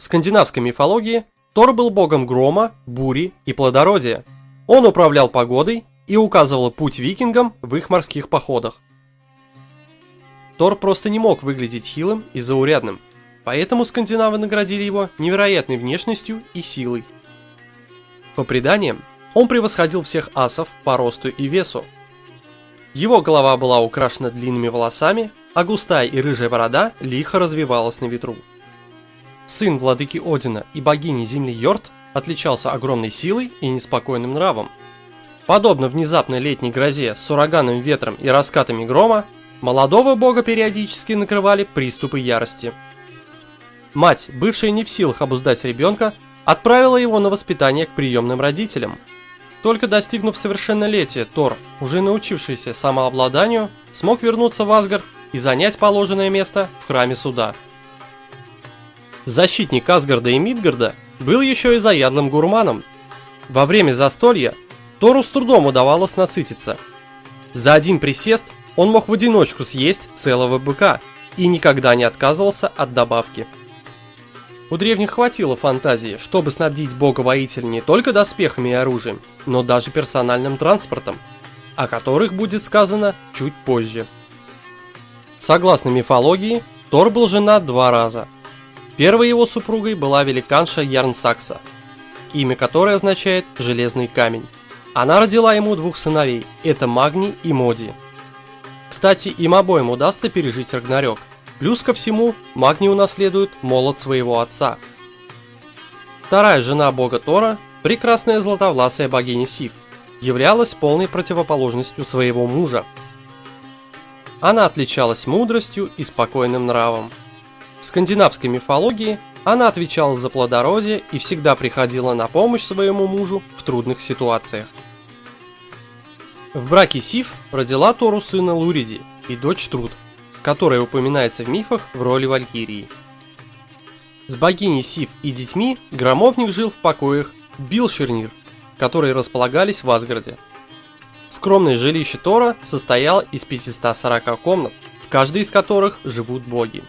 В скандинавской мифологии Тор был богом грома, бури и плодородия. Он управлял погодой и указывал путь викингам в их морских походах. Тор просто не мог выглядеть хилым и заурядным, поэтому скандинавы наградили его невероятной внешностью и силой. По преданиям, он превосходил всех асов по росту и весу. Его голова была украшена длинными волосами, а густая и рыжая борода лихо развивалась на ветру. Сын владыки Одина и богини земли Йорт отличался огромной силой и неспокойным нравом. Подобно внезапной летней грозе с ураганным ветром и раскатами грома, молодого бога периодически накрывали приступы ярости. Мать, бывшая не в силах обуздать ребенка, отправила его на воспитание к приемным родителям. Только достигнув совершеннолетия, Тор, уже научившийся самообладанию, смог вернуться в Асгард и занять положенное место в храме суда. Защитник Асгарда и Мидгарда был еще и заядлым гурманом. Во время застолья Тору с трудом удавалось насытиться. За один присест он мог в одиночку съесть целого быка и никогда не отказывался от добавки. У древних хватило фантазии, чтобы снабдить бога-воителя не только доспехами и оружием, но даже персональным транспортом, о которых будет сказано чуть позже. Согласно мифологии, Тор был женат два раза. Первой его супругой была великанша Ярнсакса, имя которой означает «железный камень». Она родила ему двух сыновей, это Магни и Моди. Кстати, им обоим удастся пережить Рагнарёк, Плюс ко всему, Магни унаследует молот своего отца. Вторая жена бога Тора, прекрасная златовласая богиня Сив, являлась полной противоположностью своего мужа. Она отличалась мудростью и спокойным нравом. В скандинавской мифологии она отвечала за плодородие и всегда приходила на помощь своему мужу в трудных ситуациях. В браке Сив родила Тору сына Луриди и дочь Труд – которая упоминается в мифах в роли Валькирии. С богиней Сив и детьми громовник жил в покоях Билшернир, которые располагались в Асгарде. Скромное жилище Тора состояло из 540 комнат, в каждой из которых живут боги.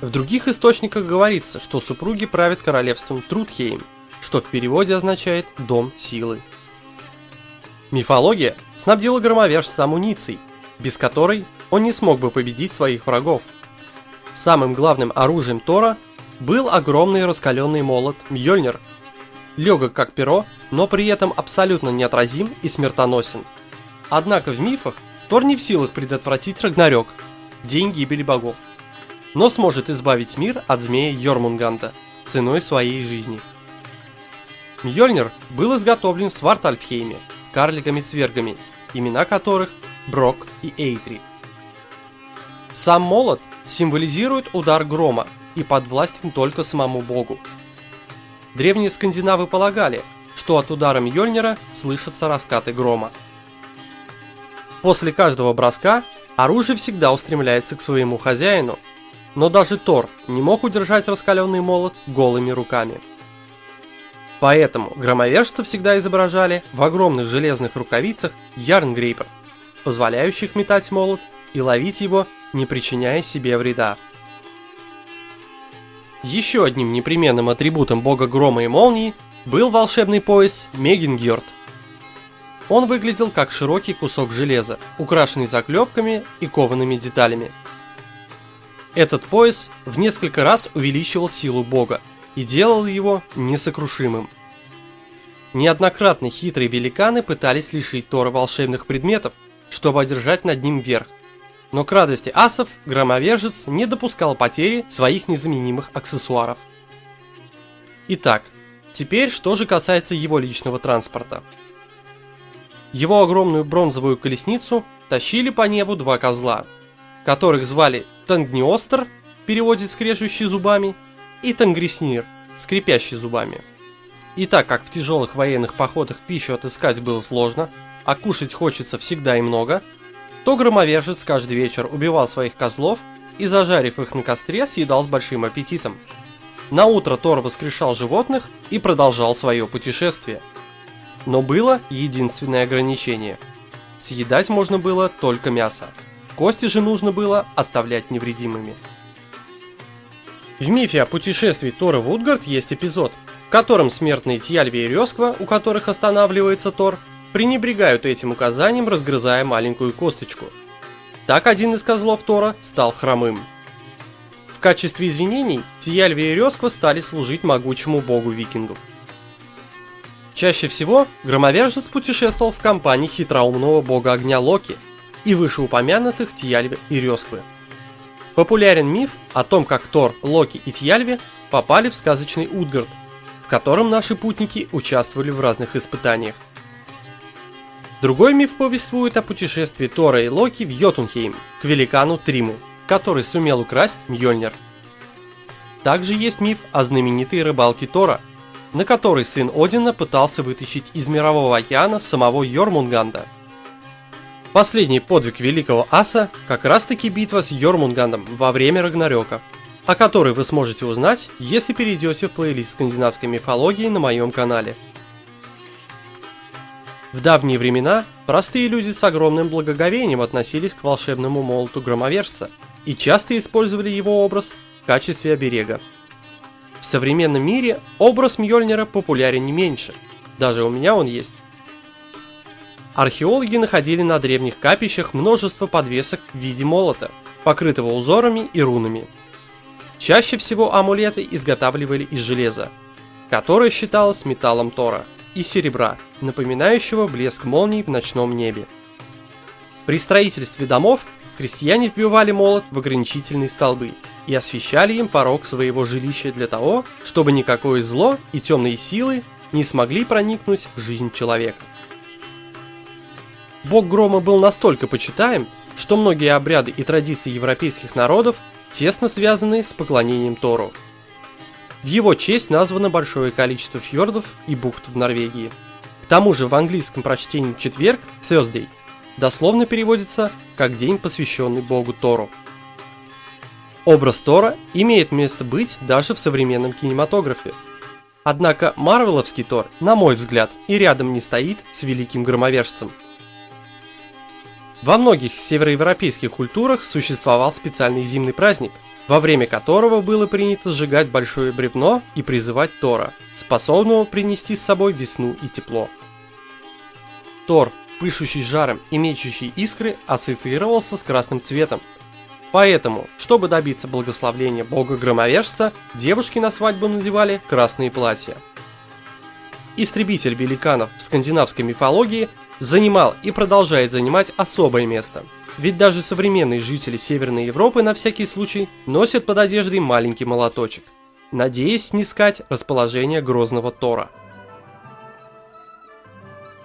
В других источниках говорится, что супруги правят королевством Трудхейм, что в переводе означает «дом силы». Мифология снабдила громовержца амуницией, без которой он не смог бы победить своих врагов. Самым главным оружием Тора был огромный раскаленный молот Мьёльнир. Легок как перо, но при этом абсолютно неотразим и смертоносен. Однако в мифах Тор не в силах предотвратить Рагнарёк, день гибели богов, но сможет избавить мир от змея Йормунганда ценой своей жизни. Мьёльнир был изготовлен в Свартальфхейме карликами-цвергами, имена которых Брок и Эйтри. Сам молот символизирует удар грома и подвластен только самому богу. Древние скандинавы полагали, что от удара Мьёльнира слышатся раскаты грома. После каждого броска оружие всегда устремляется к своему хозяину, но даже Тор не мог удержать раскаленный молот голыми руками. Поэтому громовержца всегда изображали в огромных железных рукавицах ярнгрейпер, позволяющих метать молот и ловить его, не причиняя себе вреда. Еще одним непременным атрибутом бога грома и молнии был волшебный пояс Мегингьорд. Он выглядел как широкий кусок железа, украшенный заклепками и коваными деталями. Этот пояс в несколько раз увеличивал силу бога и делал его несокрушимым. Неоднократно хитрые великаны пытались лишить Тора волшебных предметов, чтобы одержать над ним верх. Но к радости асов громовержец не допускал потери своих незаменимых аксессуаров. Итак, теперь что же касается его личного транспорта. Его огромную бронзовую колесницу тащили по небу два козла, которых звали Тангниостер, в переводе скрежущий зубами, и Тангриснир, скрипящий зубами. И так как в тяжелых военных походах пищу отыскать было сложно, а кушать хочется всегда и много, то громовержец каждый вечер убивал своих козлов и, зажарив их на костре, съедал с большим аппетитом. На утро Тор воскрешал животных и продолжал свое путешествие. Но было единственное ограничение. Съедать можно было только мясо. Кости же нужно было оставлять невредимыми. В мифе о путешествии Тора в Утгард есть эпизод, в котором смертные Тьяльви и Рёсква, у которых останавливается Тор, пренебрегают этим указанием, разгрызая маленькую косточку. Так один из козлов Тора стал хромым. В качестве извинений Тьяльви и Рёсква стали служить могучему богу викингов. Чаще всего громовержец путешествовал в компании хитроумного бога огня Локи и вышеупомянутых Тьяльви и Рёсквы. Популярен миф о том, как Тор, Локи и Тьяльви попали в сказочный Утгард, в котором наши путники участвовали в разных испытаниях. Другой миф повествует о путешествии Тора и Локи в Йотунхейм, к великану Триму, который сумел украсть Мьёльнир. Также есть миф о знаменитой рыбалке Тора, на которой сын Одина пытался вытащить из мирового океана самого Йормунганда – Последний подвиг великого аса как раз таки битва с Йормунгандом во время Рагнарёка, о которой вы сможете узнать, если перейдете в плейлист скандинавской мифологии на моем канале. В давние времена простые люди с огромным благоговением относились к волшебному молоту громовержца и часто использовали его образ в качестве оберега. В современном мире образ Мьёльнира популярен не меньше, даже у меня он есть. Археологи находили на древних капищах множество подвесок в виде молота, покрытого узорами и рунами. Чаще всего амулеты изготавливали из железа, которое считалось металлом Тора, и серебра, напоминающего блеск молний в ночном небе. При строительстве домов крестьяне вбивали молот в ограничительные столбы и освещали им порог своего жилища для того, чтобы никакое зло и темные силы не смогли проникнуть в жизнь человека. Бог грома был настолько почитаем, что многие обряды и традиции европейских народов тесно связаны с поклонением Тору. В его честь названо большое количество фьордов и бухт в Норвегии. К тому же в английском прочтении четверг, Thursday, дословно переводится как день, посвященный Богу Тору. Образ Тора имеет место быть даже в современном кинематографе. Однако Марвеловский Тор, на мой взгляд, и рядом не стоит с великим громовержцем – во многих североевропейских культурах существовал специальный зимний праздник, во время которого было принято сжигать большое бревно и призывать Тора, способного принести с собой весну и тепло. Тор, пышущий жаром и мечущий искры, ассоциировался с красным цветом. Поэтому, чтобы добиться благословления бога-громовержца, девушки на свадьбу надевали красные платья. Истребитель великанов в скандинавской мифологии занимал и продолжает занимать особое место. Ведь даже современные жители Северной Европы на всякий случай носят под одеждой маленький молоточек, надеясь снискать расположение грозного Тора.